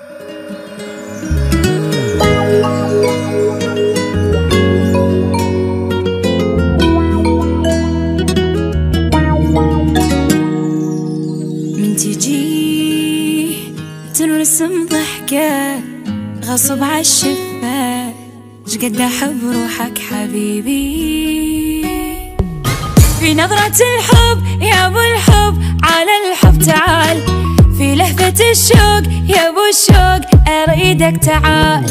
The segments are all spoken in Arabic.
من تجي تنرسم ضحكة غصب عالشفة شقد أحب روحك حبيبي؟ في نظرة الحب يا أبو الحب على الحب تعال. في لهفة الشوق أريدك تعال.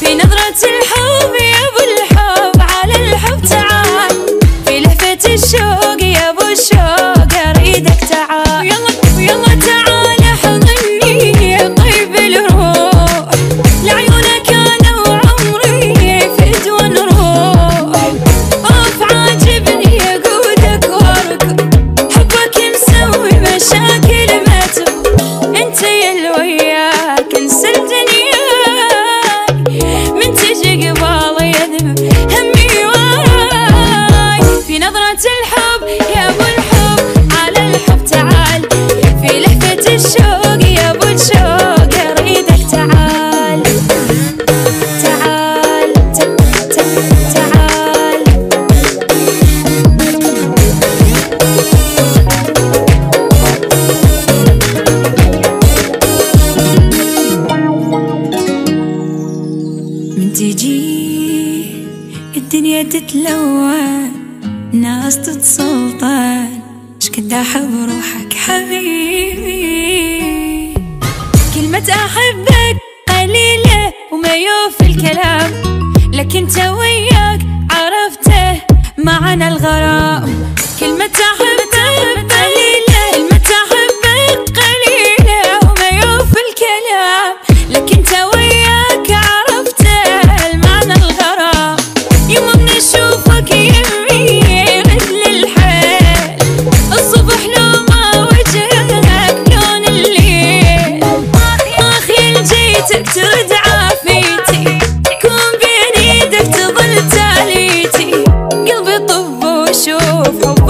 في نظرة الحب يا أبو الحب على الحب تعال. في لهفة الشوق من تجي الدنيا تتلون ناس تتسلطن. شكد احب روحك حبيبي. كلمة أحبك قليلة وما يوفي الكلام. لكن أنت وياك عرفته معنى الغرام. كلمة show